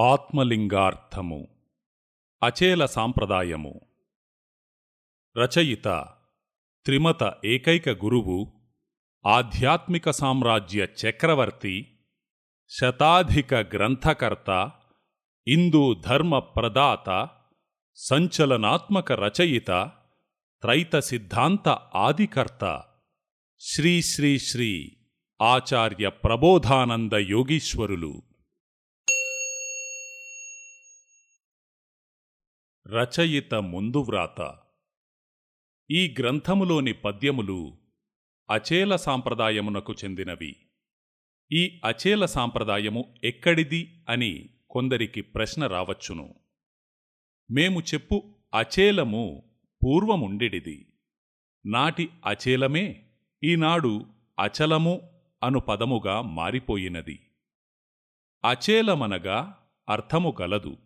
ఆత్మలింగార్థము అచేల సాంప్రదాయము. రచయిత త్రిమత ఏకైక గురువు ఆధ్యాత్మిక సామ్రాజ్య చక్రవర్తి శతాధిక గ్రంథకర్త ఇందూ ధర్మ ప్రదాత సంచలనాత్మక రచయిత త్రైత సిద్ధాంత ఆదికర్త శ్రీ శ్రీ శ్రీ ఆచార్య ప్రబోధానంద యోగీశ్వరులు. రచయిత ముందు వ్రాత ఈ గ్రంథములోని పద్యములు అచేల సాంప్రదాయమునకు చెందినవి. ఈ అచేల సాంప్రదాయము ఎక్కడిది అని కొందరికి ప్రశ్న రావచ్చును. మేము చెప్పు అచేలము పూర్వముండెడిది. నాటి అచేలమే ఈనాడు అచలము అను పదముగా మారిపోయినది. అచేలమనగా అర్థము గలదు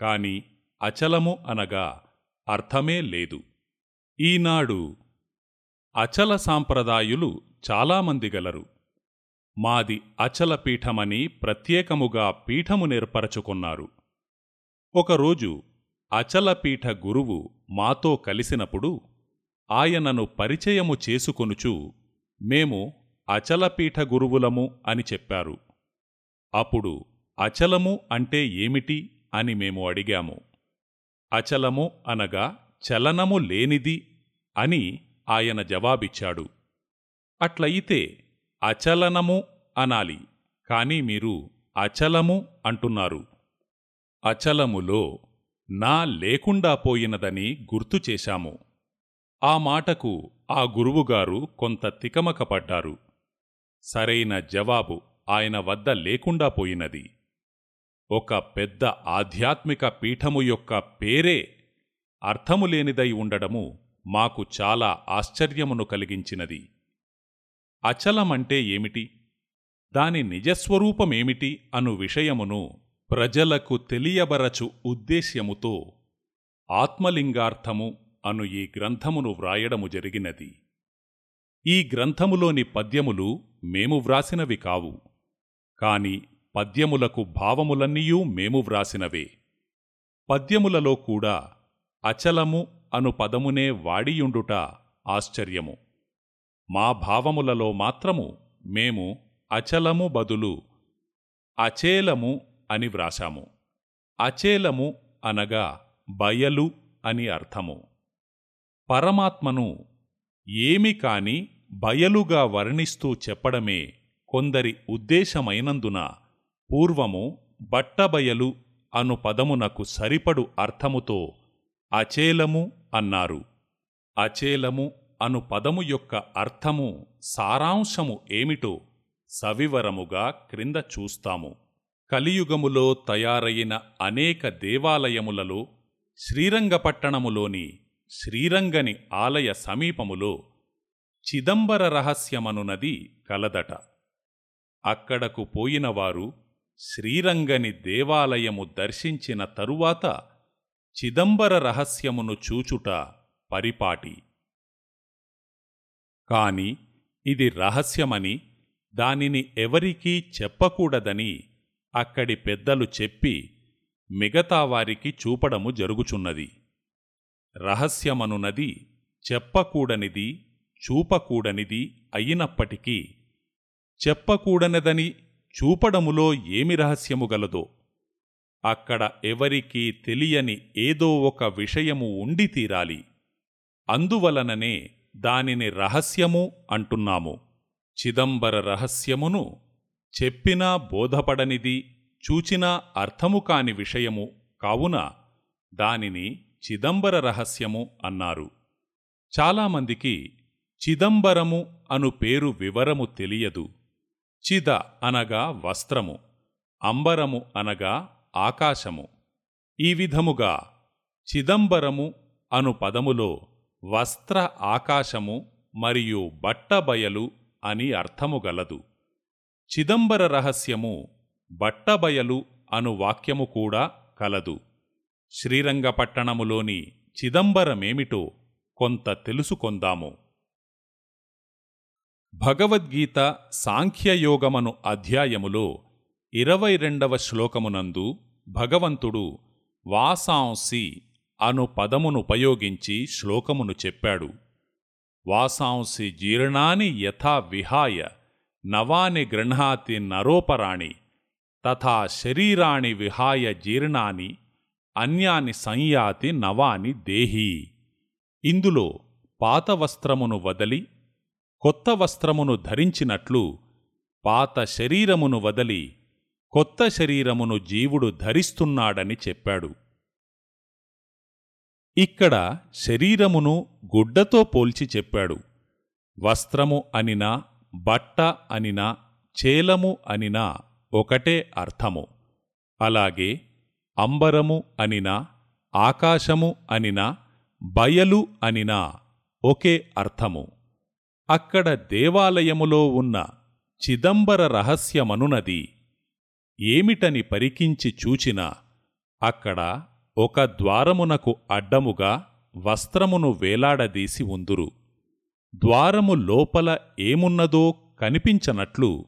కాని అచలము అనగా అర్థమే లేదు. ఈనాడు అచల సాంప్రదాయులు చాలామంది గలరు. మాది అచల పీఠమని ప్రత్యేకముగా పీఠము నేర్పరచుకున్నారు. ఒకరోజు అచలపీఠ గురువు మాతో కలిసినప్పుడు ఆయనను పరిచయము చేసుకొనుచు మేము అచలపీఠ గురువులము అని చెప్పారు. అప్పుడు అచలము అంటే ఏమిటి అని మేము అడిగాము. అచలము అనగా చలనము లేనిది అని ఆయన జవాబిచ్చాడు. అట్లయితే అచలనము అనాలి కాని మీరు అచలము అంటున్నారు. అచలములో నా లేకుండా పోయినదని గుర్తు చేశాము. ఆ మాటకు ఆ గురువుగారు కొంత తికమకపడ్డారు. సరైన జవాబు ఆయన వద్ద లేకుండా పోయినది. ఒక పెద్ద ఆధ్యాత్మిక పీఠము యొక్క పేరే అర్థములేనిదై ఉండడము మాకు చాలా ఆశ్చర్యమును కలిగించినది. అచలమంటే ఏమిటి? దాని నిజస్వరూపమేమిటి అను విషయమును ప్రజలకు తెలియబరచు ఉద్దేశ్యముతో ఆత్మలింగార్థము అను ఈ గ్రంథమును వ్రాయడము జరిగినది. ఈ గ్రంథములోని పద్యములు మేము వ్రాసినవి కావు. కాని పద్యములకు భావములన్నీయూ మేము వ్రాసినవే. పద్యములలో కూడా అచలము అను పదమునే వాడియుండుట ఆశ్చర్యము. మా భావములలో మాత్రము మేము అచలము బదులు అచేలము అని వ్రాశాము. అచేలము అనగా బయలు అని అర్థము. పరమాత్మను ఏమి కాని బయలుగా వర్ణిస్తూ చెప్పడమే కొందరి ఉద్దేశమైనందున పూర్వము బట్టబయలు అను పదమునకు సరిపడు అర్థముతో అచేలము అన్నారు. అచేలము అను పదము యొక్క అర్థము సారాంశము ఏమిటో సవివరముగా క్రింద చూస్తాము. కలియుగములో తయారయిన అనేక దేవాలయములలో శ్రీరంగపట్టణములోని శ్రీరంగని ఆలయ సమీపములో చిదంబర రహస్యమనునది కలదట. అక్కడకు పోయినవారు శ్రీరంగని దేవాలయము దర్శించిన తరువాత చిదంబర రహస్యమును చూచుట పరిపాటి. కాని ఇది రహస్యమని దానిని ఎవరికీ చెప్పకూడదని అక్కడి పెద్దలు చెప్పి మిగతా వారికి చూపడము జరుగుచున్నది. రహస్యమనునది చెప్పకూడనిది చూపకూడనిది అయినప్పటికీ చెప్పకూడనిదని చూపడములో ఏమి రహస్యము గలదో అక్కడ ఎవరికీ తెలియని ఏదో ఒక విషయము ఉండి తీరాలి. అందువలననే దానిని రహస్యము అంటున్నాము. చిదంబర రహస్యమును చెప్పినా బోధపడనిది చూచినా అర్థము కాని విషయము కావున దానిని చిదంబర రహస్యము అన్నారు. చాలామందికి చిదంబరము అను పేరు వివరము తెలియదు. చిద అనగా వస్త్రము అంబరము అనగా ఆకాశము. ఈ విధముగా చిదంబరము అను పదములో వస్త్ర ఆకాశము మరియు బట్టబయలు అని అర్థము గలదు. చిదంబర రహస్యము బట్టబయలు అను వాక్యము కూడా కలదు. శ్రీరంగపట్టణములోని చిదంబరమేమిటో కొంత తెలుసుకొందాము. భగవద్గీత సాంఖ్యయోగమను అధ్యాయములో ఇరవై రెండవ శ్లోకమునందు భగవంతుడు వాసాంసి అను పదమునుపయోగించి శ్లోకమును చెప్పాడు. వాసాంసి జీర్ణాని యథా విహాయ నవాని గృహాతి నరోపరాణి తథా శరీరాణి విహాయ జీర్ణాని అన్యాని సంయాతి నవాని దేహీ. ఇందులో పాత వస్త్రమును వదలి కొత్త వస్త్రమును ధరించినట్లు పాత శరీరమును వదలి కొత్త శరీరమును జీవుడు ధరిస్తున్నాడని చెప్పాడు. ఇక్కడ శరీరమును గుడ్డతో పోల్చి చెప్పాడు. వస్త్రము అనినా బట్ట అనినా చేలము అనినా ఒకటే అర్థము. అలాగే అంబరము అనినా ఆకాశము అనినా బయలు అనినా ఒకే అర్థము. అక్కడ దేవాలయములో ఉన్న చిదంబర రహస్యమనునది. ఏమిటని పరికించి చూచినా అక్కడ ఒక ద్వారమునకు అడ్డముగా వస్త్రమును వేలాడదీసి ఉందురు. ద్వారము లోపల ఏమున్నదో కనిపించనట్లు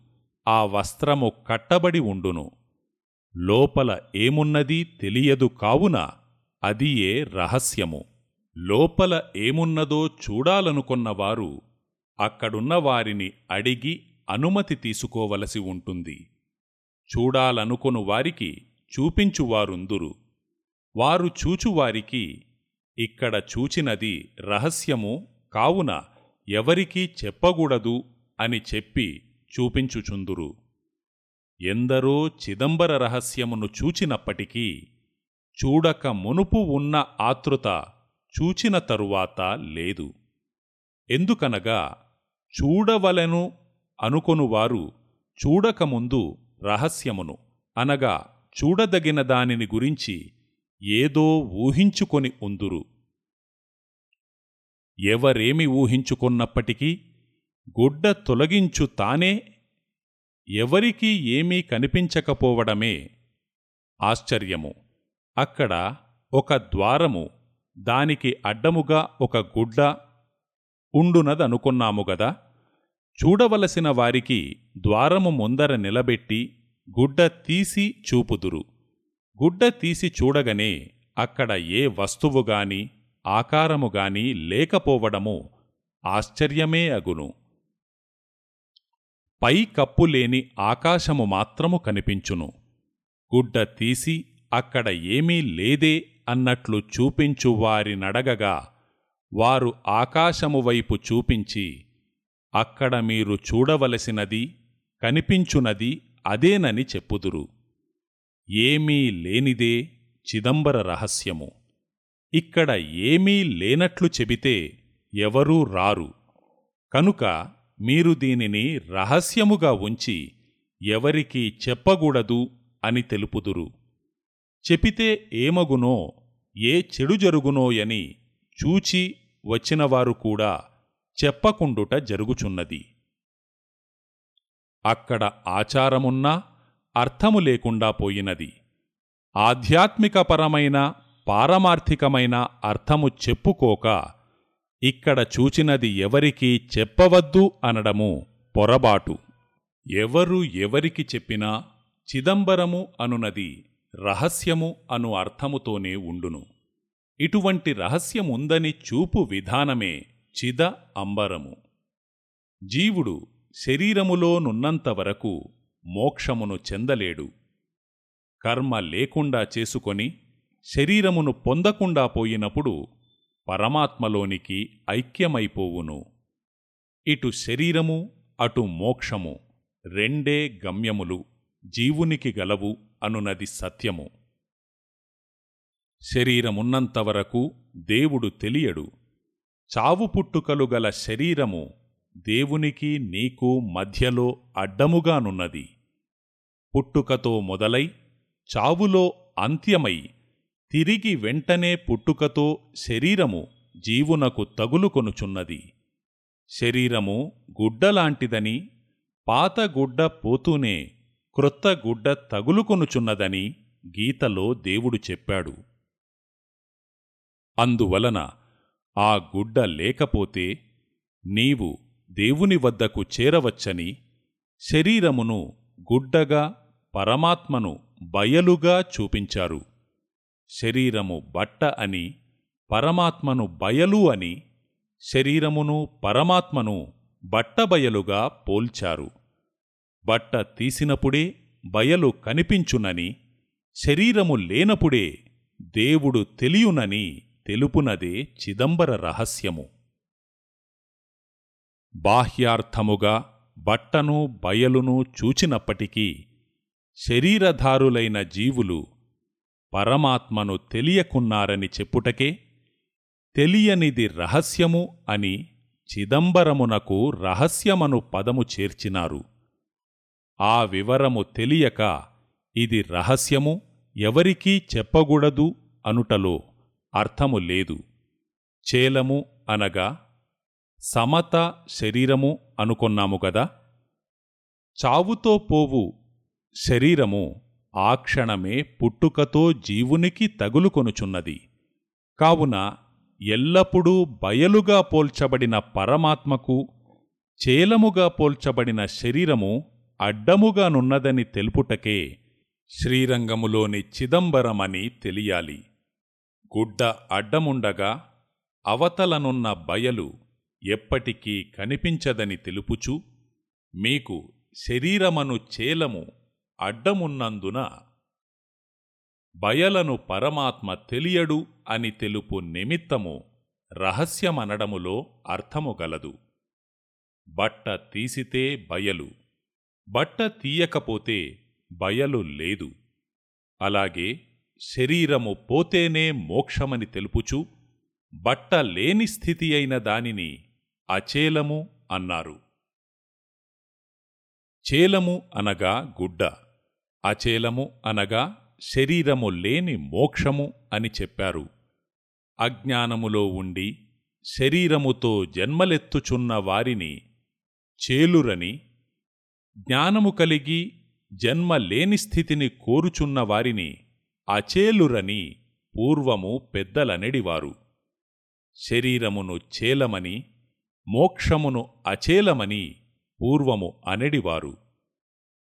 ఆ వస్త్రము కట్టబడి ఉండును. లోపల ఏమున్నది తెలియదు కావున అదియే రహస్యము. లోపల ఏమున్నదో చూడాలనుకున్నవారు అక్కడున్న వారిని అడిగి అనుమతి తీసుకోవలసి ఉంటుంది. చూడాలనుకొను వారికి చూపించువారుందురు. వారు చూచువారికి ఇక్కడ చూచినది రహస్యము కావున ఎవరికీ చెప్పకూడదు అని చెప్పి చూపించుచుందురు. ఎందరో చిదంబర రహస్యమును చూచినప్పటికీ చూడక మునుపు ఉన్న ఆతృత చూచిన తరువాత లేదు. ఎందుకనగా చూడవలెను అనుకొనువారు చూడకముందు రహస్యమును. అనగా చూడదగిన దానిని గురించి ఏదో ఊహించుకొని ఉందురు. ఎవరేమి ఊహించుకున్నప్పటికీ గుడ్డ తొలగించు తానే ఎవరికీ ఏమీ కనిపించకపోవడమే ఆశ్చర్యము. అక్కడ ఒక ద్వారము దానికి అడ్డముగా ఒక గుడ్డ ఉండునదనుకున్నాము గదా? చూడవలసిన వారికి ద్వారము ముందర నిలబెట్టి గుడ్డ తీసి చూపుదురు. గుడ్డ తీసి చూడగనే అక్కడ ఏ వస్తువుగాని ఆకారముగాని లేకపోవడము ఆశ్చర్యమే అగును. పై కప్పులేని ఆకాశము మాత్రము కనిపించును. గుడ్డ తీసి అక్కడ ఏమీ లేదే అన్నట్లు చూపించు వారినడగగా వారు ఆకాశము వైపు చూపించి అక్కడ మీరు చూడవలసినది కనిపించునది అదేనని చెప్పుదురు. ఏమీ లేనిదే చిదంబర రహస్యము. ఇక్కడ ఏమీ లేనట్లు చెబితే ఎవరూ రారు. కనుక మీరు దీనిని రహస్యముగా ఉంచి ఎవరికీ చెప్పకూడదు అని తెలుపుదురు. చెపితే ఏమగునో ఏ చెడు జరుగునోయని చూచి వచ్చినవారు కూడా చెప్పకుండుట జరుగుచున్నది. అక్కడ ఆచారమున్నా అర్థము లేకుండా పోయినది. ఆధ్యాత్మికపరమైన పారమార్థికమైన అర్థము చెప్పుకోక ఇక్కడ చూచినది ఎవరికీ చెప్పవద్దు అనడము పొరబాటు. ఎవరు ఎవరికి చెప్పినా చిదంబరము అనునది రహస్యము అను అర్థముతోనే ఉండును. ఇటువంటి రహస్యముందని చూపు విధానమే చిద అంబరము. జీవుడు శరీరములోనున్నంతవరకు మోక్షమును చెందలేడు. కర్మ లేకుండా చేసుకొని శరీరమును పొందకుండా పోయినప్పుడు పరమాత్మలోనికి ఐక్యమైపోవును. ఇటు శరీరము అటు మోక్షము రెండే గమ్యములు జీవునికి గలవు అనునది సత్యము. శరీరమున్నంతవరకు దేవుడు తెలియడు. చావు పుట్టుకలు గల శరీరము దేవునికి నీకు మధ్యలో అడ్డముగానున్నది. పుట్టుకతో మొదలై చావులో అంత్యమై తిరిగి వెంటనే పుట్టుకతో శరీరము జీవునకు తగులుకొనుచున్నది శరీరము గుడ్డలాంటిదని పాత గుడ్డ పోతూనే క్రొత్త గుడ్డ తగులుకొనుచున్నదని గీతలో దేవుడు చెప్పాడు. అందువలన ఆ గుడ్డ లేకపోతే నీవు దేవుని వద్దకు చేరవచ్చని శరీరమును గుడ్డగా పరమాత్మను బయలుగా చూపించారు. శరీరము బట్ట అని పరమాత్మను బయలు అని శరీరమును పరమాత్మను బట్టబయలుగా పోల్చారు. బట్ట తీసినప్పుడే బయలు కనిపించునని శరీరము లేనప్పుడే దేవుడు తెలియునని తెలుపునదే చిదంబర రహస్యము. బాహ్యార్థముగా బట్టను బయలును చూచినప్పటికీ శరీరధారులైన జీవులు పరమాత్మను తెలియకున్నారని చెప్పుటకే తెలియనిది రహస్యము అని చిదంబరమునకు రహస్యమను పదము చేర్చినారు. ఆ వివరము తెలియక ఇది రహస్యము ఎవరికీ చెప్పకూడదు అనుటలో అర్థము లేదు. చేలము అనగా సమత శరీరము అనుకొన్నాము గదా? చావుతో పోవు శరీరము ఆ క్షణమే పుట్టుకతో జీవునికి తగులుకొనుచున్నది. కావున ఎల్లప్పుడూ బయలుగా పోల్చబడిన పరమాత్మకు చేలముగా పోల్చబడిన శరీరము అడ్డముగానున్నదని తెలుపుటకే శ్రీరంగములోని చిదంబరమని తెలియాలి. గుడ్డ అడ్డముండగా అవతలనున్న బయలు ఎప్పటికీ కనిపించదని తెలుపుచు మీకు శరీరమను చేలము అడ్డమున్నందున బయలను పరమాత్మ తెలియడు అని తెలుపు నిమిత్తము రహస్యమనడములో అర్థము గలదు. బట్ట తీసితే బయలు బట్ట తీయకపోతే బయలు లేదు. అలాగే శరీరము పోతేనే మోక్షమని తెలుపుచు బట్ట లేని స్థితి అయిన దానిని అచేలము అన్నారు. చేలము అనగా గుడ్డ అచేలము అనగా శరీరము లేని మోక్షము అని చెప్పారు. అజ్ఞానములో ఉండి శరీరముతో జన్మలెత్తుచున్న వారిని చేలురని జ్ఞానము కలిగి జన్మ లేని స్థితిని కోరుచున్న వారిని అచేలురని పూర్వము పెద్దలనెడివారు. శరీరమును చేలమని మోక్షమును అచేలమని పూర్వము అనెడివారు.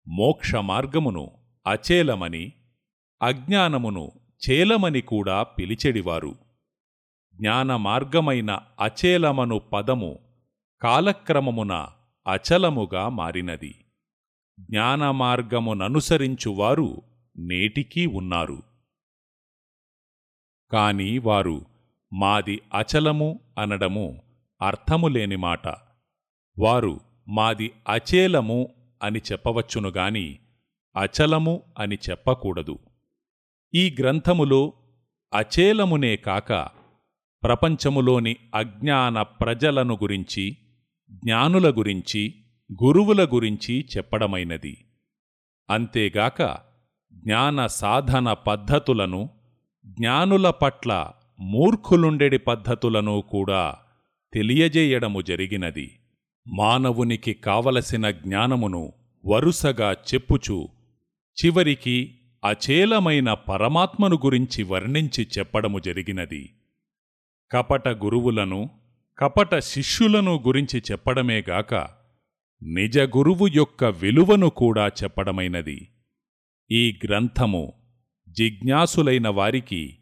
మోక్ష మార్గమును అచేలమని అజ్ఞానమును చేలమని కూడా పిలిచెడివారు. జ్ఞానమార్గమైన అచేలమను పదము కాలక్రమమున అచలముగా మారినది. జ్ఞానమార్గముననుసరించువారు నేటికీ ఉన్నారు. కాని వారు మాది అచలము అనడము అర్థములేని మాట. వారు మాది అచేలము అని చెప్పవచ్చునుగాని అచలము అని చెప్పకూడదు. ఈ గ్రంథములో అచేలమునే కాక ప్రపంచములోని అజ్ఞాన ప్రజలను గురించి జ్ఞానుల గురించి గురువుల గురించి చెప్పడమైనది. అంతేగాక జ్ఞాన సాధన పద్ధతులను జ్ఞానుల పట్ల మూర్ఖులుండెడి పద్ధతులను కూడా తెలియజేయడము జరిగినది. మానవునికి కావలసిన జ్ఞానమును వరుసగా చెప్పుచు చివరికి అచేలమైన పరమాత్మను గురించి వర్ణించి చెప్పడము జరిగినది. కపట గురువులను కపట శిష్యులను గురించి చెప్పడమేగాక నిజ గురువు యొక్క విలువను కూడా చెప్పడమైనది. ఈ గ్రంథము జిజ్ఞాసులైన వారికి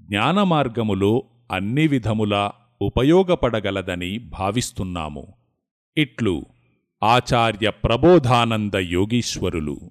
జ్ఞానమార్గములో అన్ని విధములా ఉపయోగపడగలదని భావిస్తున్నాము. ఇట్లు ఆచార్య ప్రబోధానంద యోగీశ్వరులు.